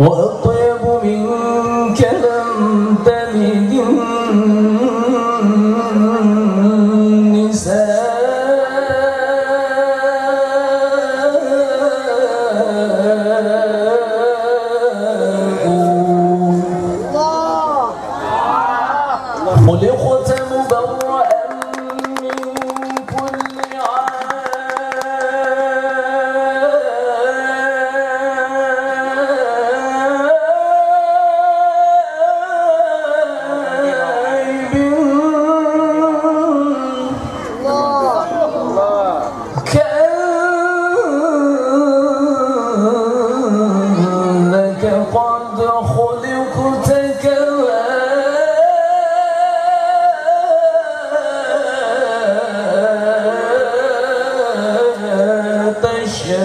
وأطيب منك لم تلد النساء. خلقت 河流不再干了，白雪。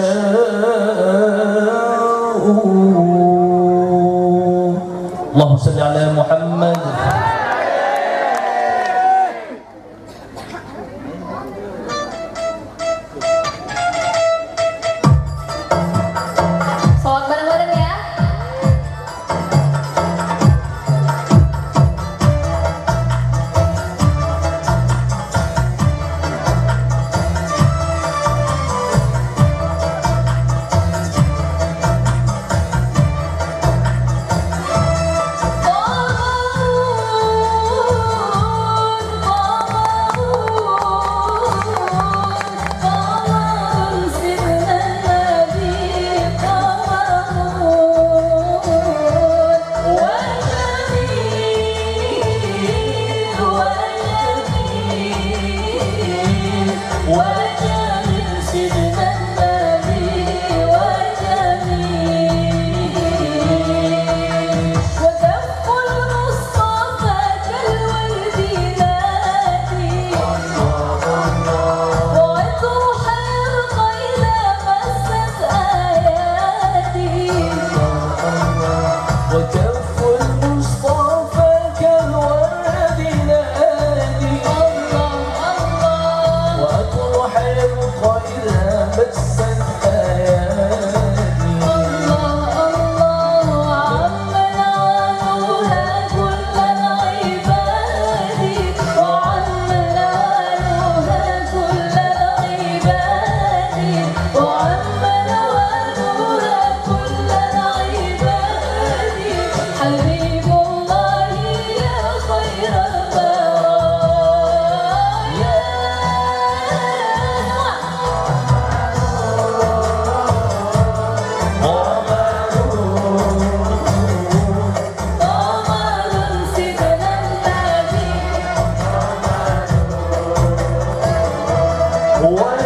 What?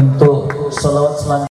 untuk salawat selanjutnya